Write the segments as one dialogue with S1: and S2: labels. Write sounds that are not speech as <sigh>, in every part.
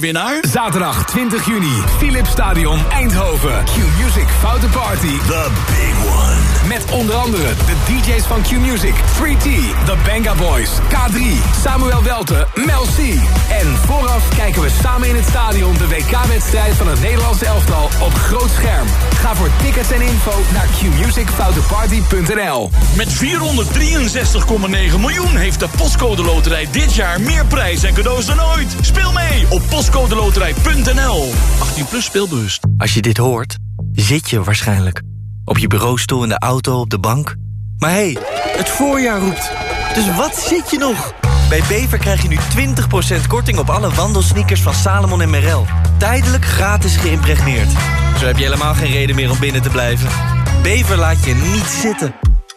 S1: Winnaar?
S2: Zaterdag 20 juni, Philips Stadion Eindhoven. Q-Music Foute Party.
S1: The big one.
S2: Met onder andere de DJ's van Q-Music, 3T, The Banga Boys, K3, Samuel Welte, Mel C. En vooraf kijken we samen in het stadion de WK-wedstrijd van het Nederlandse elftal op groot scherm. Ga voor tickets en info naar qmusicfouteparty.nl.
S1: Met 463,9 miljoen heeft de Postcode Loterij dit jaar meer prijs en cadeaus dan ooit. Speel mee op postcodeloterij.nl. 18 plus speelbewust.
S3: Als je dit hoort, zit je waarschijnlijk. Op je bureaustoel, in de auto, op de bank. Maar hé, hey, het voorjaar roept. Dus wat zit je nog? Bij Bever krijg je nu 20% korting op alle wandelsneakers van Salomon en Merrell. Tijdelijk gratis geïmpregneerd. Zo heb je helemaal geen reden meer om binnen te blijven. Bever laat je niet zitten.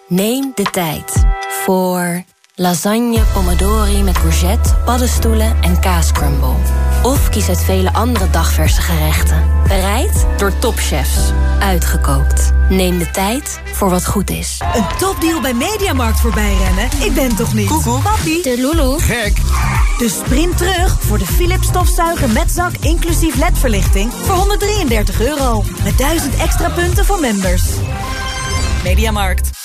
S4: Neem de tijd voor lasagne, pomodori met courgette, paddenstoelen en kaascrumble. Of kies uit vele andere dagverse gerechten. Bereid door topchefs. Uitgekookt. Neem de tijd voor wat goed is.
S5: Een topdeal bij Mediamarkt voorbij rennen? Ik ben toch niet?
S3: Koekoek.
S5: Papi.
S4: De Lulu.
S2: Gek!
S5: Dus sprint terug voor de Philips stofzuiger met zak inclusief ledverlichting voor 133 euro. Met 1000 extra punten voor members. Mediamarkt.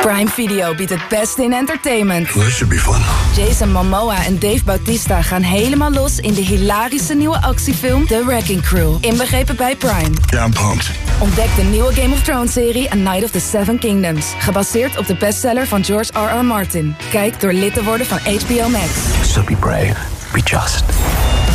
S6: Prime Video biedt het beste in entertainment.
S1: That should be fun.
S6: Jason Momoa en Dave Bautista gaan helemaal los in de hilarische nieuwe actiefilm The Wrecking Crew. Inbegrepen bij Prime.
S1: Yeah, I'm pumped.
S6: Ontdek de nieuwe Game of Thrones serie A Night of the Seven Kingdoms. Gebaseerd op de bestseller van George R.R. Martin. Kijk door lid te worden van HBO Max.
S7: So be brave. Be just.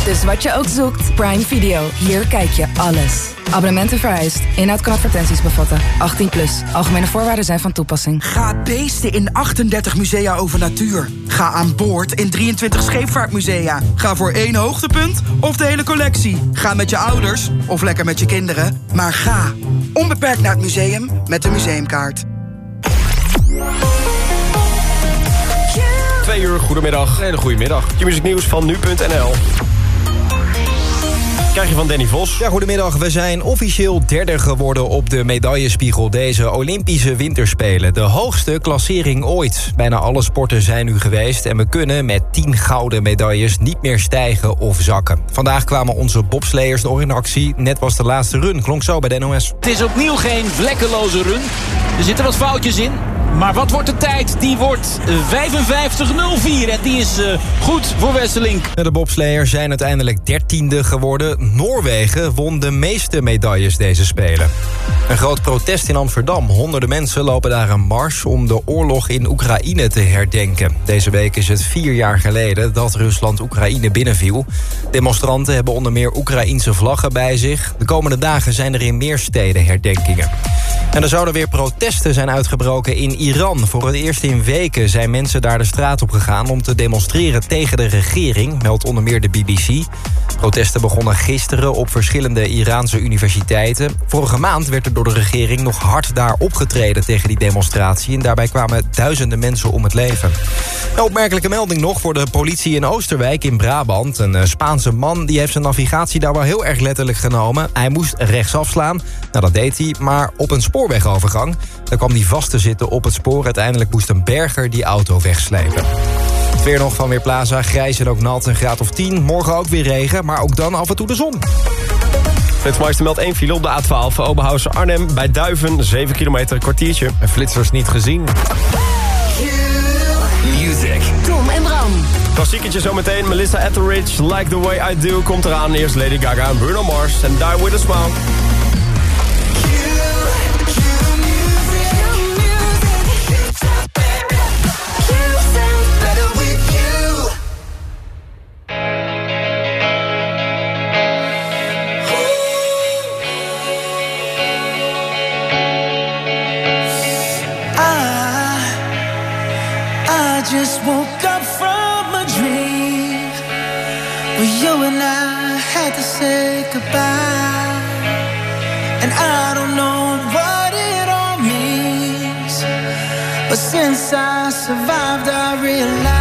S6: Dus wat je ook zoekt, Prime Video. Hier kijk je alles. Abonnementen vereist. Inhoud kan advertenties bevatten. 18 plus. Algemene voorwaarden zijn van toepassing.
S8: Ga beesten in 38 musea over natuur. Ga aan boord in 23 scheepvaartmusea. Ga voor één hoogtepunt of de hele collectie. Ga met je ouders of lekker met je kinderen. Maar ga onbeperkt naar het museum met de museumkaart.
S9: Twee uur, goedemiddag. Hele goede middag. Je muziek nieuws van nu.nl. Krijg je van Danny Vos.
S10: Ja, goedemiddag. We zijn officieel derde geworden op de medaillespiegel... deze Olympische Winterspelen. De hoogste klassering ooit. Bijna alle sporten zijn nu geweest... en we kunnen met 10 gouden medailles niet meer stijgen of zakken. Vandaag kwamen onze bobsleiers nog in actie. Net was de laatste run, klonk zo bij de NOS.
S11: Het is opnieuw geen vlekkeloze run. Er zitten wat foutjes in. Maar wat wordt de tijd? Die wordt 55.04 en die is uh, goed voor Wesselink.
S10: De bobsleiers zijn uiteindelijk dertiende geworden. Noorwegen won de meeste medailles deze Spelen. Een groot protest in Amsterdam. Honderden mensen lopen daar een mars om de oorlog in Oekraïne te herdenken. Deze week is het vier jaar geleden dat Rusland Oekraïne binnenviel. Demonstranten hebben onder meer Oekraïense vlaggen bij zich. De komende dagen zijn er in meer steden herdenkingen. En er zouden weer protesten zijn uitgebroken in Iran. Voor het eerst in weken zijn mensen daar de straat op gegaan... om te demonstreren tegen de regering, meldt onder meer de BBC. Protesten begonnen gisteren op verschillende Iraanse universiteiten. Vorige maand werd er door de regering nog hard daar opgetreden tegen die demonstratie... en daarbij kwamen duizenden mensen om het leven. Een opmerkelijke melding nog voor de politie in Oosterwijk in Brabant. Een eh, Spaanse man die heeft zijn navigatie daar wel heel erg letterlijk genomen. Hij moest rechtsaf slaan. Nou, dat deed hij, maar op een spoorwegovergang. Daar kwam hij vast te zitten op het spoor. Uiteindelijk moest een berger die auto wegslepen. Het weer nog van Weerplaza, grijs en ook nat, een graad of 10. Morgen ook weer regen, maar ook dan af en toe de zon.
S9: Flitsmeister meldt één file op de A12 Oberhausen Arnhem. Bij Duiven, 7 kilometer, kwartiertje.
S10: En flitsers niet gezien.
S2: Music.
S4: Tom en Bram.
S9: Klassieketje zometeen. Melissa Etheridge, Like the Way I Do, komt eraan. Eerst Lady Gaga en Bruno Mars. En Die With A Smile.
S12: Goodbye. And I don't know what it all means, but since I survived, I realized.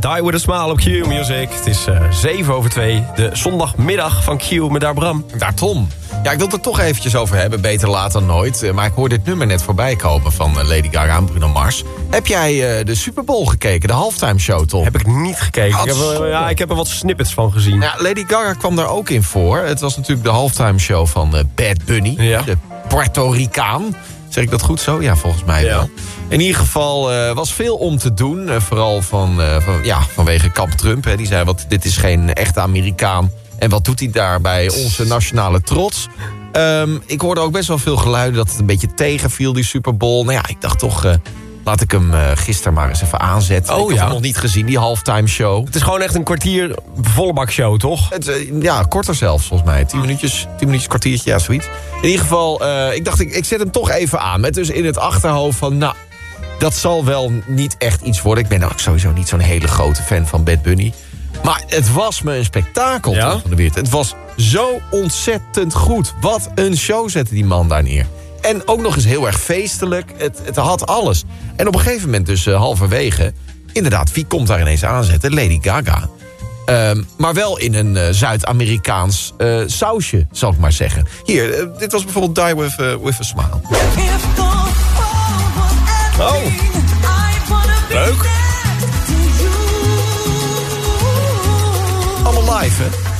S9: Die With A Smile op Q Music. Het is uh, 7 over 2, de zondagmiddag van Q met daar Bram.
S13: Daar Tom. Ja, ik wil het er toch eventjes over hebben, beter laat dan nooit. Uh, maar ik hoor dit nummer net voorbij komen van uh, Lady Gaga en Bruno Mars. Heb jij de Super Bowl gekeken, de halftime show, Tom?
S9: Heb ik niet gekeken. Ik heb, ja, ik heb er wat snippets van gezien.
S13: Ja, Lady Gaga kwam daar ook in voor. Het was natuurlijk de halftime show van Bad Bunny, ja. de Puerto Ricaan. Zeg ik dat goed zo? Ja, volgens mij ja. wel. In ieder geval uh, was veel om te doen. Uh, vooral van, uh, van, ja, vanwege Kamp Trump. Hè. Die zei, wat, dit is geen echte Amerikaan. En wat doet hij daar bij onze nationale trots? Um, ik hoorde ook best wel veel geluiden dat het een beetje tegenviel, die Super Bowl. Nou ja, ik dacht toch... Laat ik hem uh, gisteren maar eens even aanzetten.
S9: Oh,
S13: ik heb
S9: ja.
S13: hem nog niet gezien, die halftime show.
S9: Het is gewoon echt een kwartier vollebak show, toch?
S13: Het, uh, ja, korter zelfs volgens mij. Tien minuutjes, tien minuutjes, kwartiertje, ja, zoiets. In ieder geval, uh, ik dacht, ik, ik zet hem toch even aan. Met dus in het achterhoofd van, nou, dat zal wel niet echt iets worden. Ik ben ook sowieso niet zo'n hele grote fan van Bad Bunny. Maar het was me een spektakel
S9: ja?
S13: toch, van de wereld. Het was zo ontzettend goed. Wat een show zette die man daar neer. En ook nog eens heel erg feestelijk. Het, het had alles. En op een gegeven moment dus uh, halverwege... inderdaad, wie komt daar ineens aanzetten? Lady Gaga. Um, maar wel in een uh, Zuid-Amerikaans uh, sausje, zal ik maar zeggen. Hier, dit was bijvoorbeeld Die With, with a Smile.
S9: Oh, leuk.
S13: Allemaal live, hè?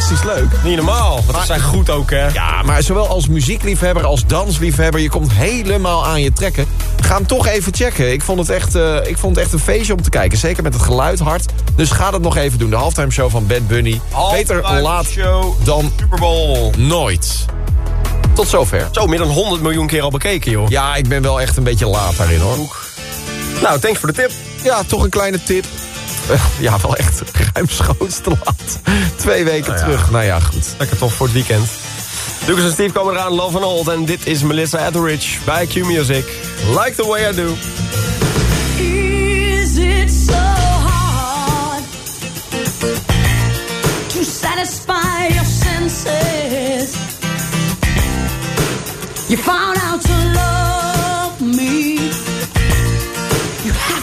S13: Fantastisch leuk?
S9: Niet normaal, want zijn goed ook, hè?
S13: Ja, maar zowel als muziekliefhebber als dansliefhebber... je komt helemaal aan je trekken. Ga hem toch even checken. Ik vond, het echt, uh, ik vond het echt een feestje om te kijken. Zeker met het geluid hard. Dus ga dat nog even doen. De halftime show van Bad Bunny. Beter laat
S9: show
S13: dan
S9: Super Bowl.
S13: nooit. Tot zover.
S9: Zo, meer dan 100 miljoen keer al bekeken, joh.
S13: Ja, ik ben wel echt een beetje laat daarin, hoor.
S9: Nou, thanks voor de tip.
S13: Ja, toch een kleine tip. <laughs> Ja, wel echt ruimschoots te laat. Twee weken
S9: nou ja.
S13: terug. Nou ja, goed.
S9: Lekker toch voor het weekend. Lucas en Steve komen eraan, Love and Old. En dit is Melissa Etheridge bij Q Music. Like the way I do.
S12: Is it so hard to satisfy your senses? You found out to love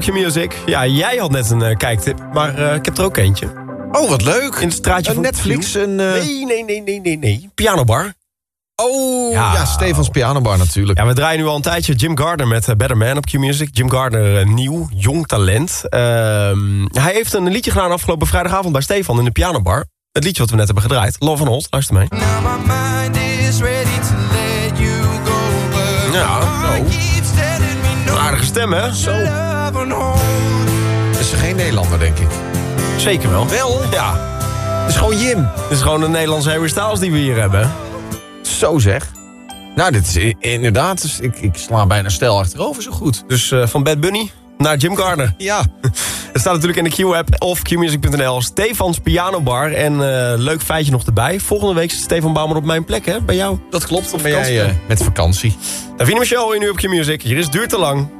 S9: Op Q-Music. Ja, jij had net een eh, kijktip, maar eh, ik heb er ook eentje.
S13: Oh, wat leuk.
S9: In het straatje
S13: Een
S9: van
S13: Netflix, een, eh,
S9: Nee, nee, nee, nee, nee, nee. Pianobar.
S13: Oh, ja, Stefans Pianobar natuurlijk.
S9: Ja, we draaien nu al een tijdje Jim Gardner met Better Man op Q-Music. Jim Gardner, nieuw, jong talent. Ehm, hij heeft een liedje gedaan afgelopen vrijdagavond bij Stefan in de Pianobar. Het liedje wat we net hebben gedraaid. Love and Hold, luister mee.
S14: Now my mind is ready to let you go,
S9: Ja, zo. Aardige stem, hè? Zo.
S13: Is er geen Nederlander, denk ik.
S9: Zeker wel.
S13: Wel?
S9: Ja.
S13: Het is gewoon Jim.
S9: Het is gewoon een Nederlandse Harry Styles die we hier hebben.
S13: Zo zeg. Nou, dit is inderdaad... dus ik, ik sla bijna stel achterover zo goed.
S9: Dus eh, van Bad Bunny naar Jim Gardner.
S13: Ja. <laughs>
S9: Het staat natuurlijk in de Q-app of qmusic.nl. Stefans Pianobar. En eh, leuk feitje nog erbij. Volgende week zit Stefan Bouwman op mijn plek, hè? Bij jou.
S13: Dat klopt, dan ben jij eh, met vakantie.
S9: Davine Michel in nu op Q-Music. Hier is Duurt te lang.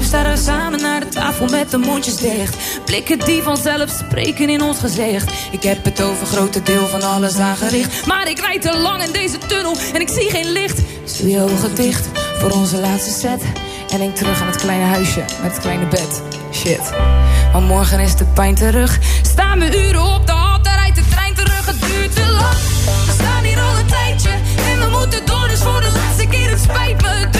S15: We staan samen naar de tafel met de mondjes dicht. Blikken die vanzelf spreken in ons gezicht. Ik heb het over grote deel van alles aangericht. Maar ik rijd te lang in deze tunnel en ik zie geen licht. Dus doe je ogen dicht voor onze laatste set. En denk terug aan het kleine huisje met het kleine bed. Shit. Maar morgen is de pijn terug. Staan we uren op de hal, daar rijdt de trein terug. Het duurt te lang. We staan hier al een tijdje. En we moeten door, dus voor de laatste keer. Het spijt me,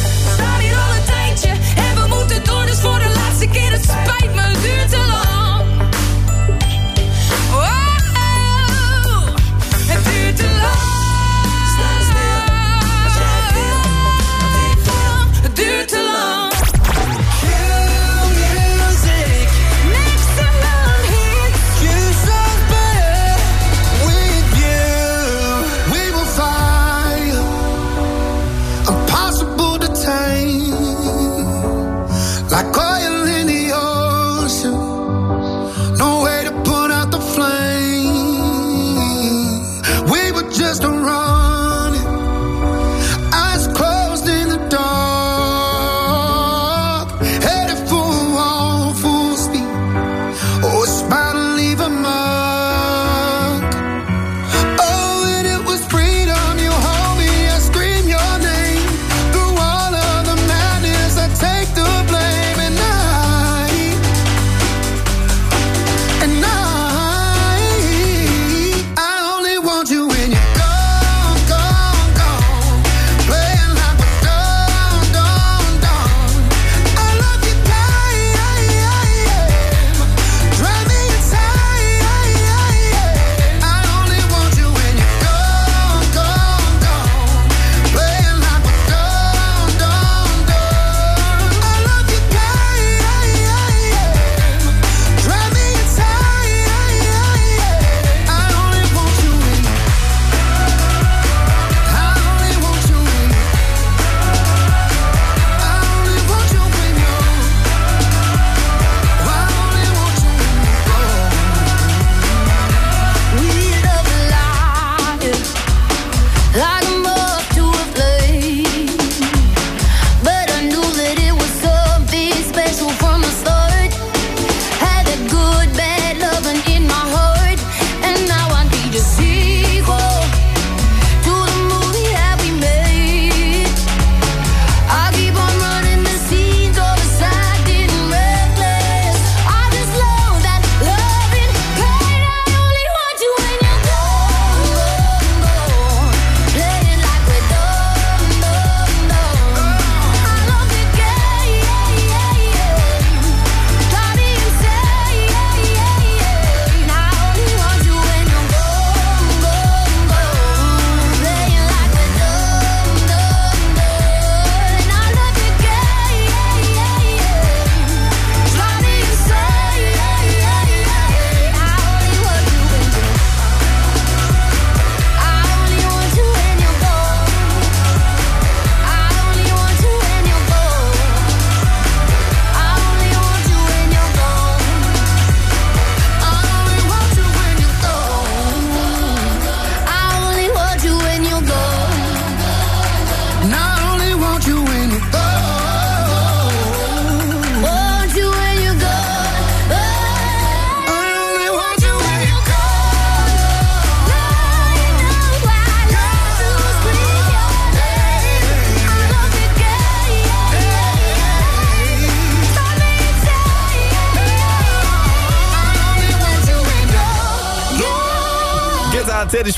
S15: laatste keer. Het spijt me, het duurt te lang. Wow, het duurt te lang.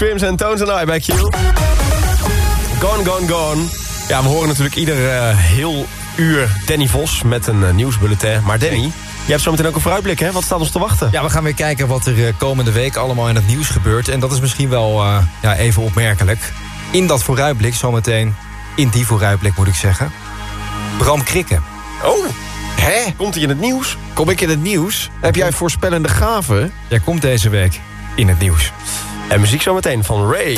S9: Swims en Tones and I bij Q. Gone, gone, gone. Ja, we horen natuurlijk ieder eh, heel uur Danny Vos met een eh, nieuwsbulletin. Maar Danny, jij hebt zo meteen ook een vooruitblik, hè? Wat staat ons te wachten?
S10: Ja, we gaan weer kijken wat er eh, komende week allemaal in het nieuws gebeurt. En dat is misschien wel ja, even opmerkelijk. In dat vooruitblik, zometeen, in die vooruitblik moet ik zeggen... Bram Krikken.
S9: Oh, hè? Komt hij in het nieuws?
S13: Kom ik in het nieuws? Heb jij voorspellende gaven?
S10: Jij komt deze week in het nieuws.
S9: En muziek zometeen van Ray.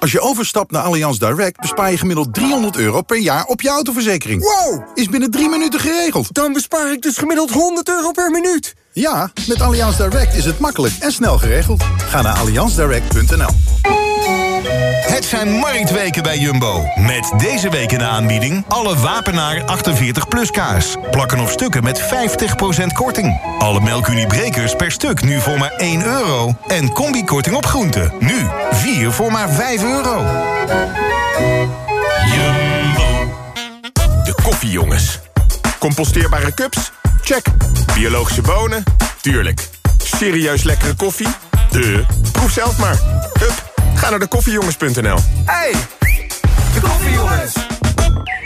S16: Als je overstapt naar Allianz Direct bespaar je gemiddeld 300 euro per jaar op je autoverzekering.
S17: Wow!
S16: Is binnen drie minuten geregeld.
S17: Dan bespaar ik dus gemiddeld 100 euro per minuut.
S16: Ja, met Allianz Direct is het makkelijk en snel geregeld. Ga naar allianzdirect.nl.
S2: Het zijn marktweken bij Jumbo. Met deze week in de aanbieding alle Wapenaar 48 plus kaas. Plakken of stukken met 50% korting. Alle melkuniebrekers per stuk nu voor maar 1 euro. En combikorting op groenten. Nu 4 voor maar 5 euro.
S18: Jumbo. De koffiejongens. Composteerbare cups? Check. Biologische bonen? Tuurlijk. Serieus lekkere koffie? De. Proef zelf maar. Hup. Ga naar de koffiejongens.nl.
S17: Hey, de koffiejongens.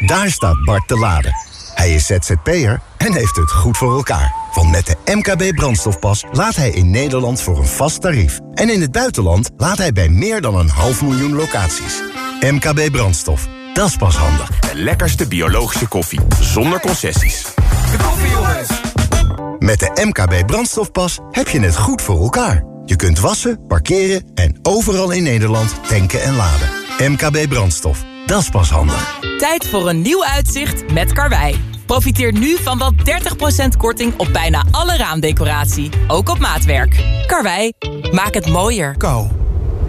S19: Daar staat Bart te laden. Hij is ZZP'er en heeft het goed voor elkaar. Want met de MKB brandstofpas laat hij in Nederland voor een vast tarief. En in het buitenland laat hij bij meer dan een half miljoen locaties. MKB brandstof, dat is pas handig.
S18: De lekkerste biologische koffie, zonder concessies.
S17: De koffiejongens. Met de MKB brandstofpas heb je het goed voor elkaar. Je kunt wassen, parkeren en overal in Nederland tanken en laden. MKB Brandstof, dat is pas handig.
S20: Tijd voor een nieuw uitzicht met Karwei. Profiteer nu van wel 30% korting op bijna alle raamdecoratie. Ook op maatwerk. Karwei, maak het mooier.
S21: Kou.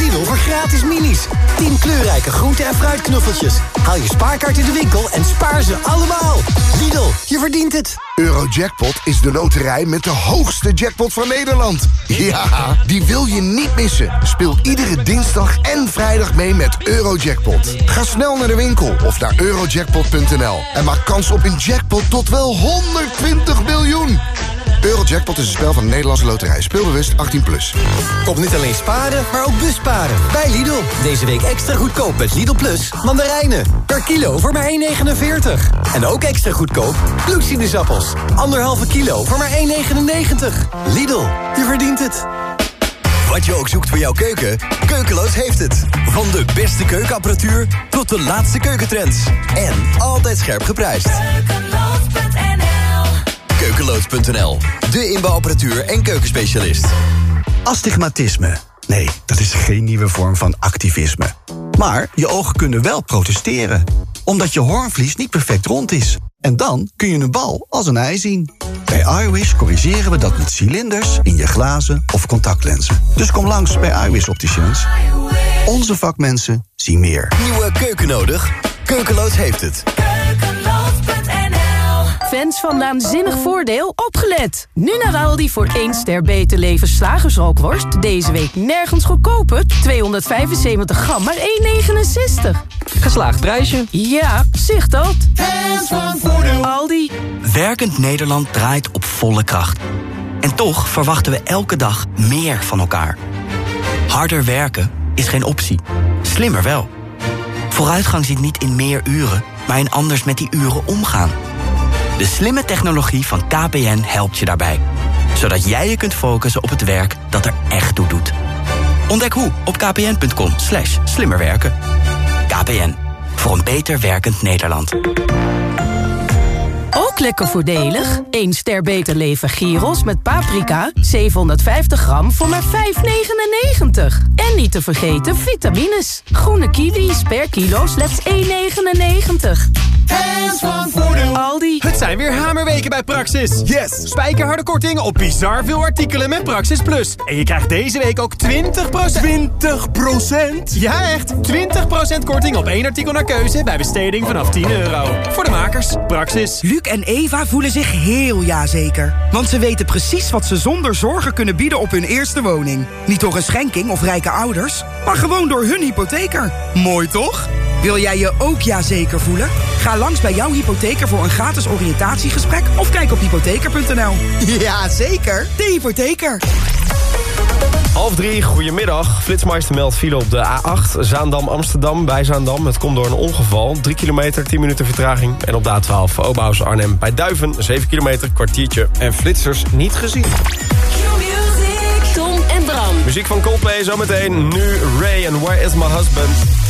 S22: Lidl voor gratis minis. 10 kleurrijke groente- en fruitknuffeltjes. Haal je spaarkaart in de winkel en spaar ze allemaal. Lidl, je verdient het.
S23: Eurojackpot is de loterij met de hoogste jackpot van Nederland. Ja, die wil je niet missen. Speel iedere dinsdag en vrijdag mee met Eurojackpot. Ga snel naar de winkel of naar eurojackpot.nl en maak kans op een jackpot tot wel 120 miljoen. Eurojackpot is een spel van de Nederlandse loterij. Speelbewust 18+. Plus.
S22: Kom niet alleen sparen, maar ook busparen. Bij Lidl. Deze week extra goedkoop met Lidl Plus mandarijnen. Per kilo voor maar 1,49. En ook extra goedkoop bloedsinusappels. Anderhalve kilo voor maar 1,99. Lidl, je verdient het.
S24: Wat je ook zoekt voor jouw keuken, Keukeloos heeft het. Van de beste keukenapparatuur tot de laatste keukentrends. En altijd scherp geprijsd. Keukeloos.nl, de inbouwapparatuur en keukenspecialist.
S25: Astigmatisme. Nee, dat is geen nieuwe vorm van activisme. Maar je ogen kunnen wel protesteren. Omdat je hoornvlies niet perfect rond is. En dan kun je een bal als een ei zien. Bij iWish corrigeren we dat met cilinders in je glazen of contactlenzen. Dus kom langs bij iWish Opticians. Onze vakmensen zien meer.
S24: Nieuwe keuken nodig? Keukeloos heeft het.
S4: Fans van Naanzinnig Voordeel, opgelet! Nu naar Aldi voor 1 ster beter leven slagersrookworst. Deze week nergens goedkoper. 275 gram, maar 1,69.
S12: Geslaagd prijsje.
S4: Ja, zicht dat.
S12: Fans van Voordeel.
S4: Aldi.
S26: Werkend Nederland draait op volle kracht. En toch verwachten we elke dag meer van elkaar. Harder werken is geen optie. Slimmer wel. Vooruitgang zit niet in meer uren, maar in anders met die uren omgaan. De slimme technologie van KPN helpt je daarbij. Zodat jij je kunt focussen op het werk dat er echt toe doet. Ontdek hoe op kpn.com slash slimmerwerken. KPN, voor een beter werkend Nederland.
S4: Ook lekker voordelig. 1 ster beter leven gyros met paprika. 750 gram voor maar 5,99. En niet te vergeten vitamines. Groene kiwis per kilo slechts 1,99.
S12: Hands van voordeel.
S5: Aldi.
S11: Het zijn weer hamerweken bij Praxis. Yes. Spijkerharde korting op bizar veel artikelen met Praxis Plus. En je krijgt deze week ook 20%. 20%? Ja, echt. 20% korting op één artikel naar keuze bij besteding vanaf 10 euro. Voor de makers, Praxis.
S27: Luc en Eva voelen zich heel jazeker. Want ze weten precies wat ze zonder zorgen kunnen bieden op hun eerste woning. Niet door een schenking of rijke ouders, maar gewoon door hun hypotheker. Mooi toch? Wil jij je ook jazeker voelen? Ga langs bij jouw hypotheker voor een gratis oriëntatiegesprek of kijk op hypotheker.nl. Jazeker, de hypotheker.
S9: Half drie, goedemiddag. Flitsmeister meldt file op de A8. Zaandam-Amsterdam bij Zaandam. Het komt door een ongeval. 3 kilometer, 10 minuten vertraging. En op de A12, Oberhaus Arnhem bij Duiven. 7 kilometer, kwartiertje. En flitsers niet gezien.
S5: Tom en Bram.
S9: Muziek van Coldplay zometeen. Nu Ray
S15: and Where is my husband?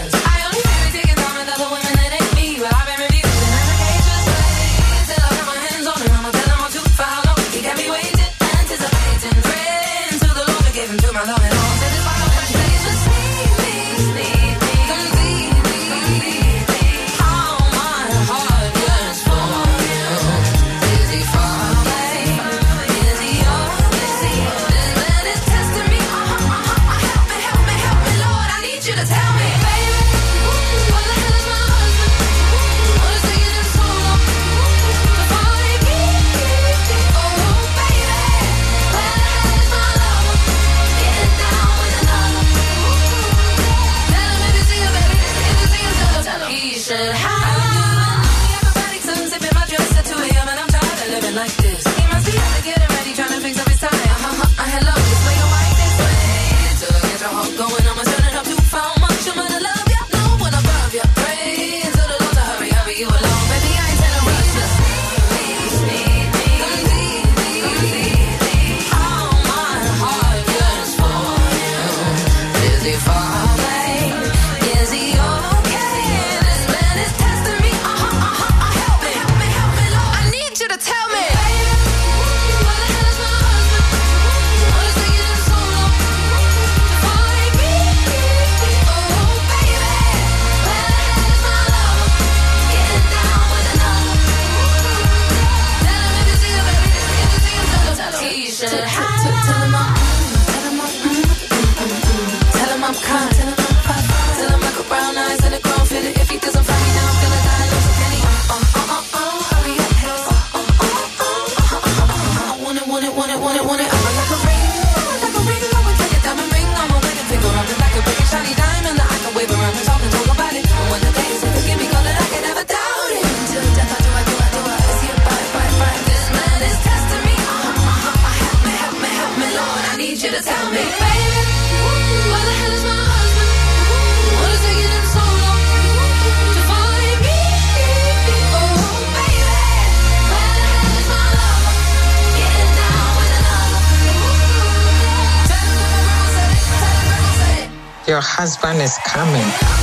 S28: husband is coming.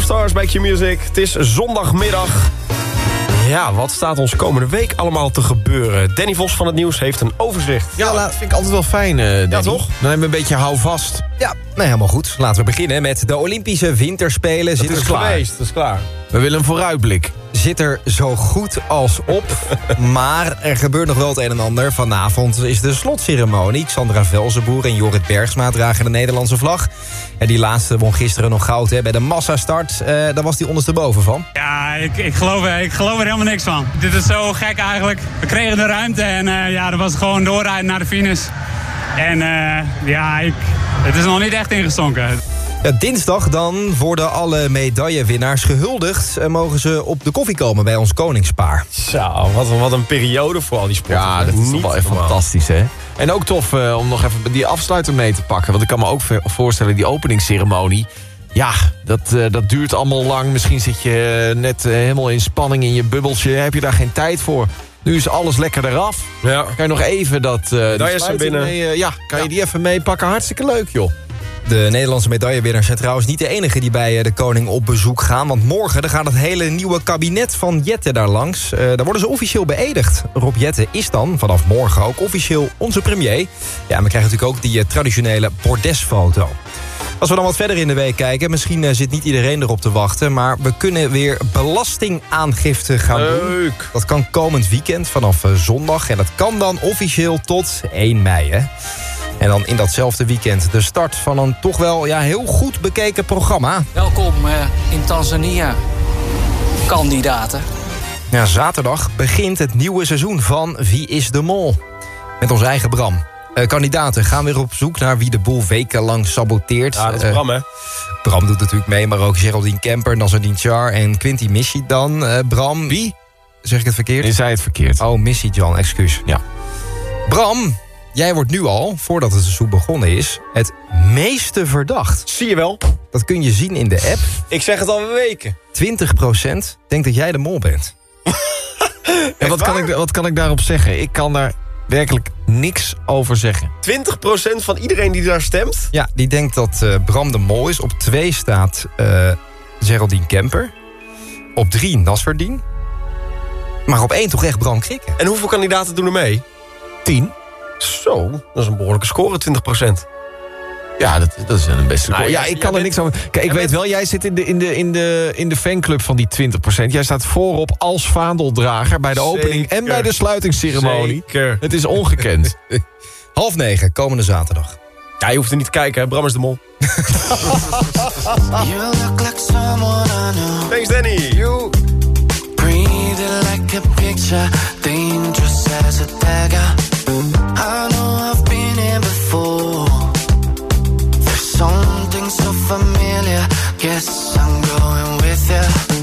S29: Of Stars
S9: bij Q-Music. Het is zondagmiddag. Ja, wat staat ons komende week allemaal te gebeuren? Danny Vos van het Nieuws heeft een overzicht.
S13: Ja, dat vind ik altijd wel fijn, eh Danny.
S9: toch?
S13: Dan hebben we een beetje houvast.
S10: Ja, nou helemaal goed. Laten we beginnen met de Olympische Winterspelen.
S13: Dat
S10: Zit
S13: is
S10: er
S13: klaar.
S9: Geweest, dat is klaar.
S13: We willen een vooruitblik.
S10: Zit er zo goed als op. <laughs> maar er gebeurt nog wel het een en ander. Vanavond is de slotceremonie. Sandra Velzenboer en Jorrit Bergsma dragen de Nederlandse vlag. En die laatste won gisteren nog goud hè, bij de massastart. Eh daar was die ondersteboven van.
S30: Ja, ik, ik, geloof, er- ik geloof er helemaal niks van. Dit is zo gek eigenlijk. We kregen de ruimte en eh, ja, dat was gewoon doorrijden naar de finish. En eh, ja, ik, het is nog niet echt ingestonken.
S10: Ja, dinsdag dan worden alle medaillewinnaars gehuldigd... en mogen ze op de koffie komen bij ons koningspaar.
S9: Zo, wat een, wat een periode voor al die sporten.
S13: Ja, dat is toch
S9: Niet
S13: wel echt fantastisch, hè? En ook tof eh, om nog even die afsluiter mee te pakken. Want ik kan me ook voorstellen, die openingsceremonie... Ja, dat, eh, dat duurt allemaal lang. Misschien zit je eh, net helemaal in spanning in je bubbeltje. Heb je daar geen tijd voor. Nu is alles lekker eraf.
S9: Ja.
S13: Kan je nog even dat... eh
S9: er binnen.
S13: mee, eh, ja, kan je die even meepakken? Hartstikke leuk, joh.
S10: De Nederlandse medaillewinnaars zijn trouwens niet de enige die bij eh, de koning op bezoek gaan. Want morgen dan gaat het hele nieuwe kabinet van Jette daar langs. Eh, daar worden ze officieel beëdigd. Rob Jette is dan vanaf morgen ook officieel onze premier. Ja, en we krijgen natuurlijk ook die traditionele bordesfoto. Als we dan wat verder in de week kijken, misschien eh, zit niet iedereen erop te wachten... maar we kunnen weer belastingaangifte gaan doen.
S9: Leuk.
S10: Dat kan komend weekend vanaf eh, zondag. En dat kan dan officieel tot 1 mei, hè. En dan in datzelfde weekend de start van een toch wel ja, heel goed bekeken programma.
S31: Welkom eh, in Tanzania, kandidaten.
S10: Ja, zaterdag begint het nieuwe seizoen van Wie is de Mol? Met onze eigen Bram. Eh, kandidaten gaan weer op zoek naar wie de boel wekenlang saboteert.
S9: Ja, dat is
S10: Eh,
S9: Bram, hè?
S10: Bram doet natuurlijk mee, maar ook Geraldine Kemper, Nazardine Char en Quinty Missy dan. Eh, Bram...
S13: Wie?
S10: Zeg ik het verkeerd?
S13: Je zei het verkeerd.
S10: Oh, Missy John, excuus.
S13: Ja.
S10: Bram, jij wordt nu al, voordat het seizoen begonnen is... het meeste verdacht.
S9: Zie je wel?
S10: Dat kun je zien in de app.
S9: Ik zeg het al weken.
S10: 20% denkt dat jij de mol bent. <laughs>
S13: En wat kan, ik, wat kan ik daarop zeggen? Ik kan daar werkelijk niks over zeggen.
S9: 20% van iedereen die daar stemt?
S10: Ja, die denkt dat eh, Bram de mol is. Op 2 staat eh Geraldine Kemper. Op 3 Nasverdien. Maar op 1 toch echt Bram Krikken.
S9: En hoeveel kandidaten doen er mee?
S13: 10.
S9: Zo, dat is een behoorlijke score, 20%.
S13: Ja, dat, dat is een beste
S9: Nou,
S13: ja, ik kan er niks over... Kijk, ik weet wel, jij zit in de, in, de, in, de, in de fanclub van die 20%. Jij staat voorop als vaandeldrager bij de opening en bij de sluitingsceremonie.
S9: Zeker.
S13: Het is ongekend. <laughs>
S10: Half negen, komende zaterdag.
S9: Ja, je hoeft er niet te kijken, hè. Bram is de mol.
S32: You look like someone I know.
S9: Thanks, Danny. You.
S32: Breathing like a picture, dangerous as a dagger. Familiar. Guess I'm going with you.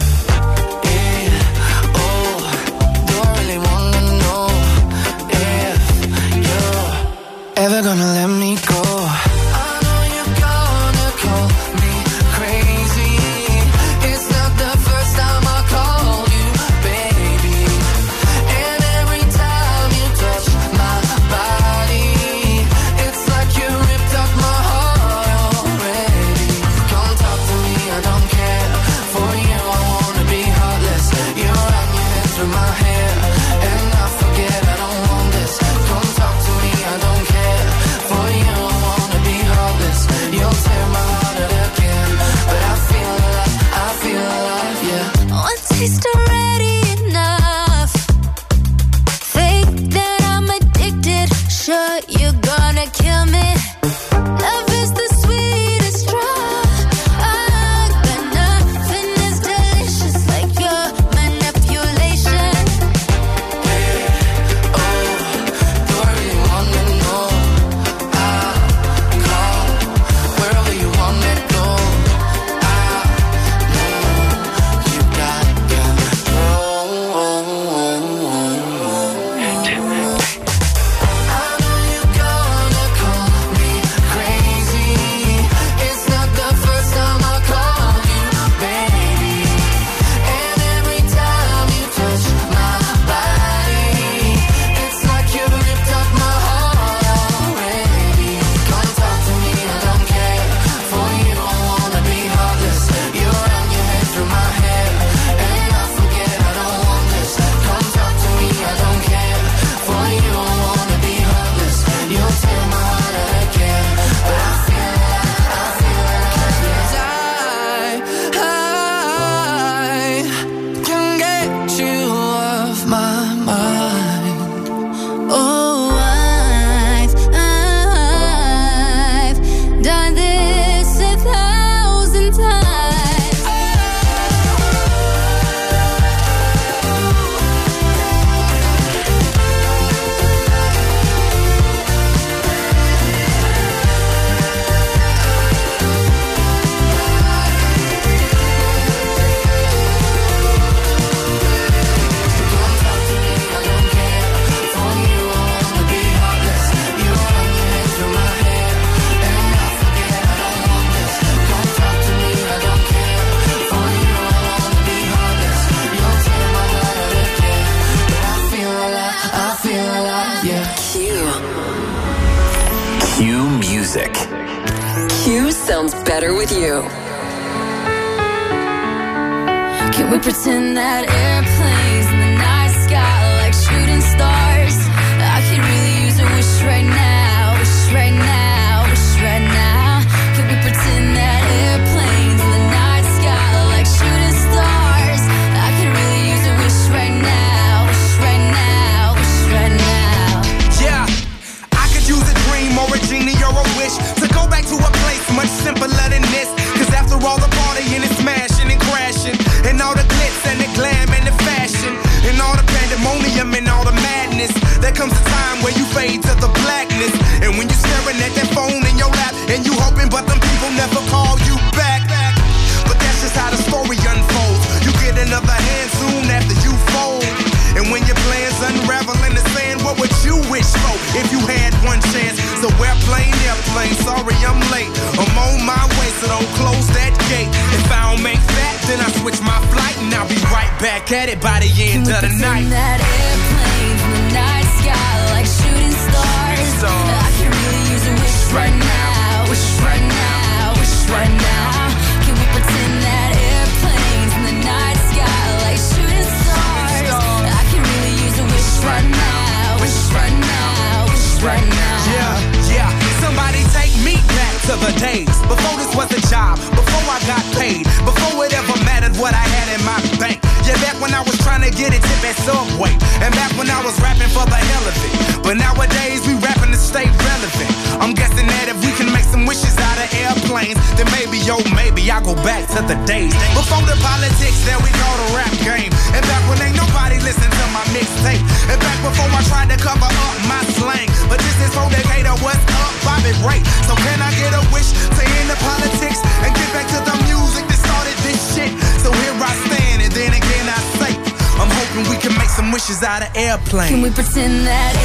S32: Can
S33: we pretend that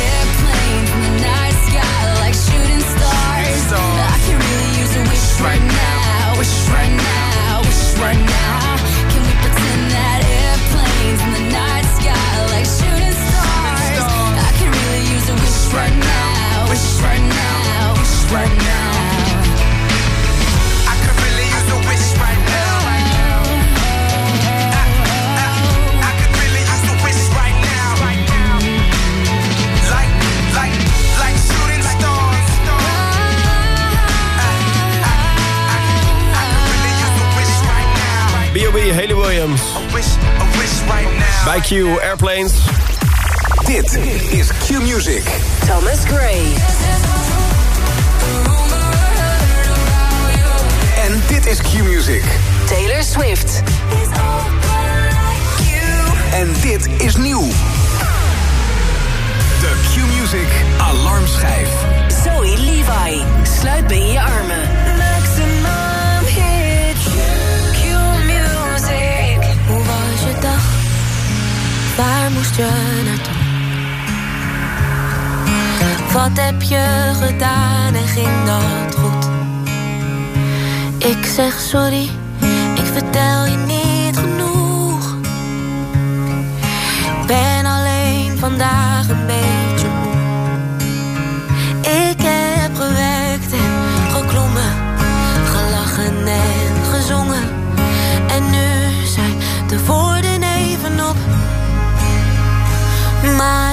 S9: Q Airplanes.
S2: Dit is Q-Music.
S5: Thomas Gray.
S2: En dit is Q-Music.
S5: Taylor Swift.
S2: En dit is nieuw. De Q-Music alarmschijf.
S5: Zoe Levi, sluit bij je armen.
S34: Wat heb je gedaan en ging dat goed? Ik zeg sorry, ik vertel je niet genoeg. Ik ben alleen vandaag een
S15: my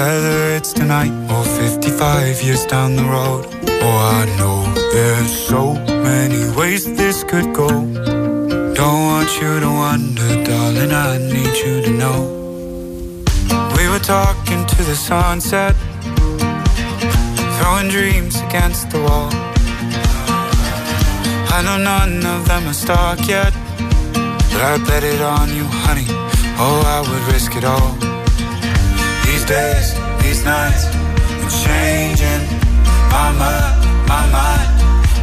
S15: Whether it's tonight or 55 years down the road. Oh, I know there's so many ways this could go. Don't want you to wonder, darling, I need you to know. We were talking to the sunset, throwing dreams against the wall. I know none of them are stuck yet, but I bet it on you, honey. Oh, I would risk it all days, these nights, I'm changing my mind, my mind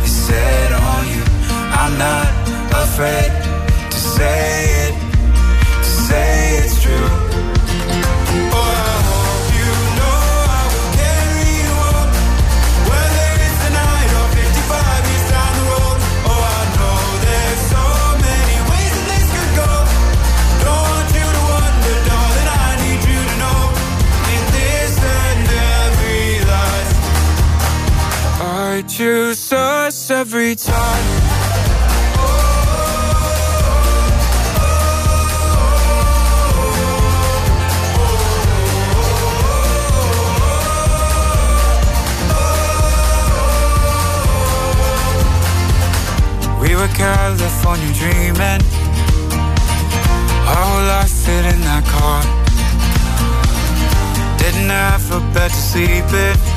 S15: is set on you. I'm not afraid to say it, to say it's true.
S28: choose us every time We were California dreaming. Our whole life fit in that car. Didn't have a bed to sleep in.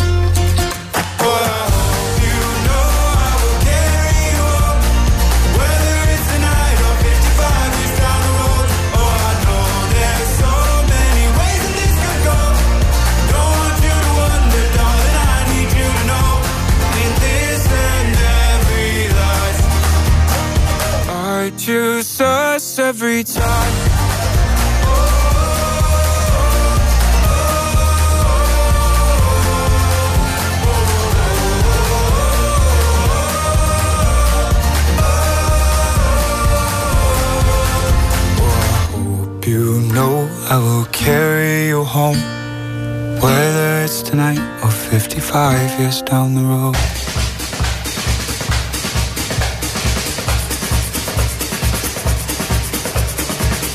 S28: Years down the road.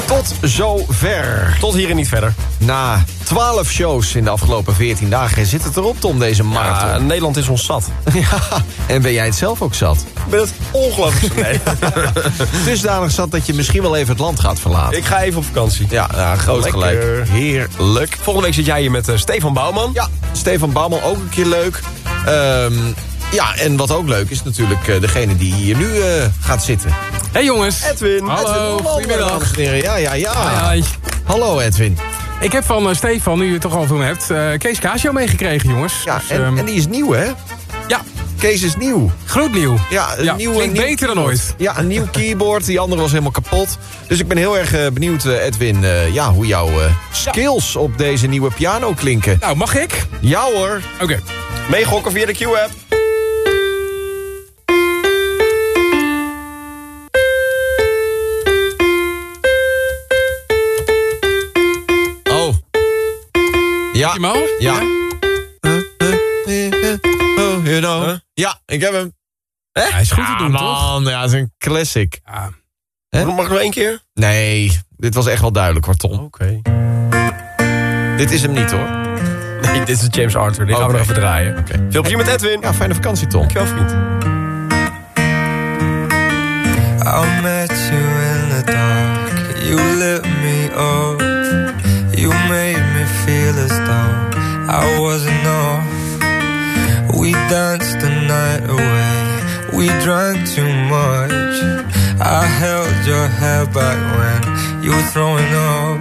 S13: Tot zover.
S9: Tot hier en niet verder.
S13: Na 12 shows in de afgelopen 14 dagen zit het erop, Tom, deze marathon.
S9: Ja, Nederland is ons zat. <laughs>
S13: ja, en ben jij het zelf ook zat?
S9: Ik ben het ongelooflijk nee. <laughs>
S13: Dusdanig zat dat je misschien wel even het land gaat verlaten.
S9: Ik ga even op vakantie.
S13: Ja, ja groot
S9: Lekker.
S13: gelijk. Heerlijk.
S9: Volgende week zit jij hier met eh, Stefan Bouwman.
S13: Ja, Stefan Bouwman ook een keer leuk. Ehm, ja, en wat ook leuk is natuurlijk eh, degene die hier nu eh, gaat zitten.
S35: Hey jongens.
S9: Edwin.
S35: Hallo,
S13: Edwin,
S35: goedemiddag.
S13: Ja, ja, ja.
S35: Hi, hi.
S13: Hallo Edwin.
S35: Ik heb van eh, Stefan, nu je het toch al hem hebt, eh, Kees Casio meegekregen, jongens.
S13: Ja,
S35: Dus,
S13: en,
S35: ehm,
S13: en die is nieuw, hè?
S35: ja,
S13: Kees is nieuw.
S35: gloednieuw.
S13: Ja, een
S35: Ja,
S13: nieuw,
S35: klinkt
S13: nieuw
S35: beter dan ooit.
S13: Ja, een nieuw <laughs> keyboard. Die andere was helemaal kapot. Dus ik ben heel erg benieuwd, Edwin, eh, ja, hoe jouw eh, skills op deze nieuwe piano klinken.
S35: Nou, mag ik?
S13: Ja hoor.
S35: Oké.
S9: Meegokken via de Q-app.
S13: Oh. Ja. Ja. Oh, you know. Ja, ik heb hem.
S35: Hij is goed
S13: ja,
S35: te doen, toch?
S13: man, ja, het is een classic.
S35: Ja.
S9: Mag ik nog één keer?
S13: Nee, dit was echt wel duidelijk hoor, Tom.
S9: Oké.
S13: Dit is hem niet hoor.
S9: Nee, dit is James Arthur. Die gaan we
S13: Oké.
S9: nog even draaien. Veel plezier met Edwin.
S13: Ja, fijne vakantie, Tom.
S9: Dankjewel, vriend.
S28: I met you in the dark. You lit me up. You made me feel as though I wasn't enough. We danced the night away. We drank too much. I held your hair back when you were throwing up.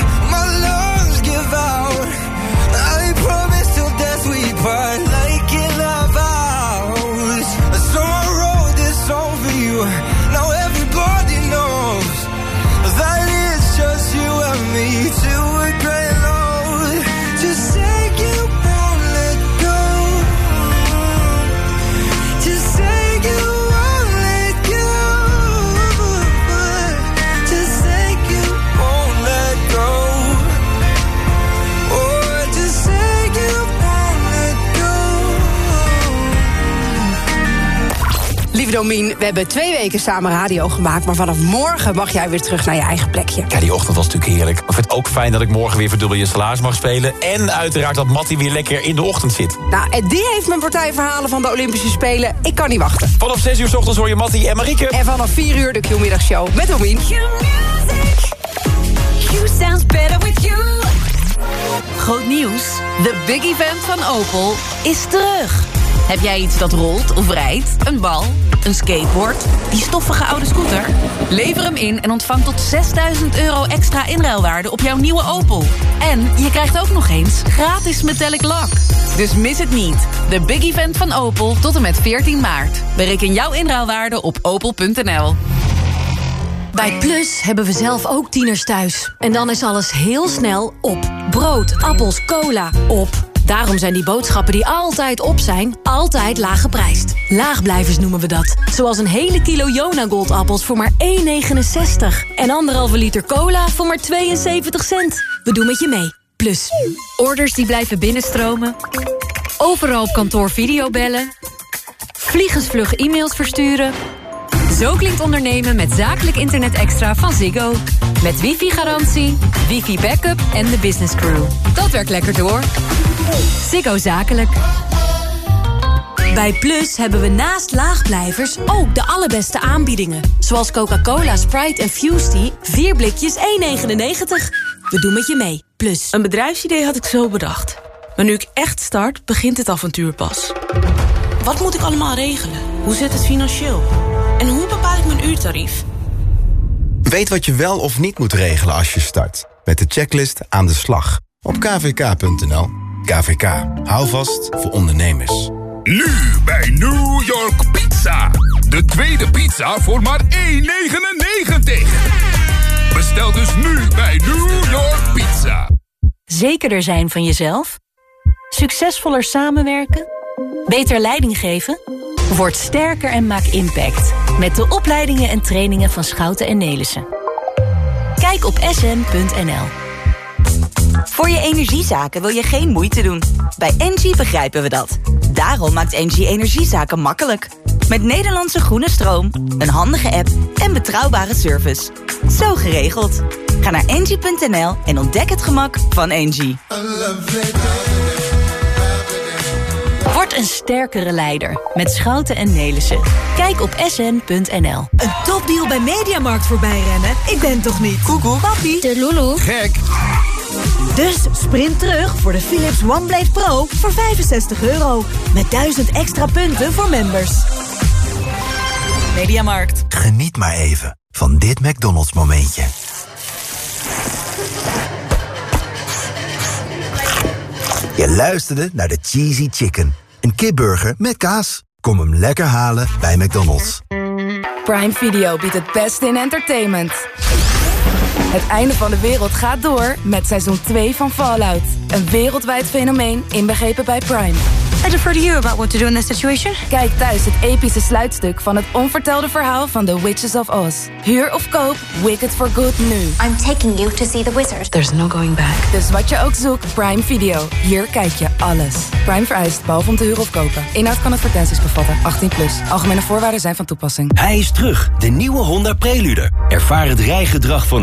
S36: Domien, we hebben twee weken samen radio gemaakt... maar vanaf morgen mag jij weer terug naar je eigen plekje.
S9: Ja, die ochtend was natuurlijk heerlijk. Ik vind het ook fijn dat ik morgen weer verdubbel je salaris mag spelen. En uiteraard dat Mattie weer lekker in de ochtend zit.
S36: Nou, en die heeft mijn partijverhalen van de Olympische Spelen. Ik kan niet wachten.
S9: Vanaf 6 uur s ochtends hoor je Mattie en Marieke.
S36: En vanaf 4 uur de Q-middagshow met Domien.
S6: You sounds better with you. Groot nieuws. De big event van Opel is terug. Heb jij iets dat rolt of rijdt? Een bal? Een skateboard? Die stoffige oude scooter? Lever hem in en ontvang tot 6000 euro extra inruilwaarde op jouw nieuwe Opel. En je krijgt ook nog eens gratis metallic lak. Dus mis het niet. De big event van Opel tot en met 14 maart. Bereken jouw inruilwaarde op opel.nl.
S20: Bij Plus hebben we zelf ook tieners thuis. En dan is alles heel snel op. Brood, appels, cola, op. Daarom zijn die boodschappen die altijd op zijn, altijd laag geprijsd. Laagblijvers noemen we dat. Zoals een hele kilo Jona Goldappels voor maar 1,69. En anderhalve liter cola voor maar 72 cent. We doen met je mee. Plus.
S37: Orders die blijven binnenstromen. Overal op kantoor videobellen. Vliegensvlug e-mails versturen. Zo klinkt ondernemen met zakelijk internet extra van Ziggo. Met wifi-garantie, wifi-backup en de business crew. Dat werkt lekker door. Ziggo Zakelijk.
S20: Bij Plus hebben we naast laagblijvers ook de allerbeste aanbiedingen. Zoals Coca-Cola, Sprite en Fusty. 4 blikjes 1,99. We doen met je mee. Plus.
S5: Een bedrijfsidee had ik zo bedacht. Maar nu ik echt start, begint het avontuur pas. Wat moet ik allemaal regelen? Hoe zit het financieel? En hoe bepaal ik mijn uurtarief?
S22: Weet wat je wel of niet moet regelen als je start. Met de checklist aan de slag. Op kvk.nl. KVK. Hou vast voor ondernemers.
S38: Nu bij New York Pizza. De tweede pizza voor maar 1,99. Bestel dus nu bij New York Pizza.
S6: Zekerder zijn van jezelf? Succesvoller samenwerken? Beter leiding geven? Word sterker en maak impact. Met de opleidingen en trainingen van Schouten en Nelissen. Kijk op sn.nl.
S39: Voor je energiezaken wil je geen moeite doen. Bij Engie begrijpen we dat. Daarom maakt Engie energiezaken makkelijk. Met Nederlandse groene stroom, een handige app en betrouwbare service. Zo geregeld. Ga naar engie.nl en ontdek het gemak van Engie.
S6: Word een sterkere leider met Schouten en Nelissen. Kijk op sn.nl.
S40: Een topdeal bij Mediamarkt voorbij rennen? Ik ben toch niet? Koekoek. Papi. De Lulu.
S38: Gek.
S40: Dus sprint terug voor de Philips OneBlade Pro voor 65 euro. Met 1000 extra punten voor members.
S39: Mediamarkt.
S19: Geniet maar even van dit McDonald's momentje. Je luisterde naar de Cheesy Chicken. Een kipburger met kaas. Kom hem lekker halen bij McDonald's.
S6: Prime Video biedt het beste in entertainment. Het einde van de wereld gaat door met seizoen 2 van Fallout. Een wereldwijd fenomeen inbegrepen bij Prime. I defer to you about what to do in this situation. Kijk thuis het epische sluitstuk van het onvertelde verhaal van The Witches of Oz. Huur of koop Wicked for Good nu.
S41: I'm taking you to see the wizard.
S6: There's no going back. Dus wat je ook zoekt, Prime Video. Hier kijk je alles. Prime vereist, behalve om te huren of kopen. Inhoud kan advertenties bevatten. 18 plus. Algemene voorwaarden zijn van toepassing.
S42: Hij is terug, de nieuwe Honda Prelude. Ervaar het rijgedrag van een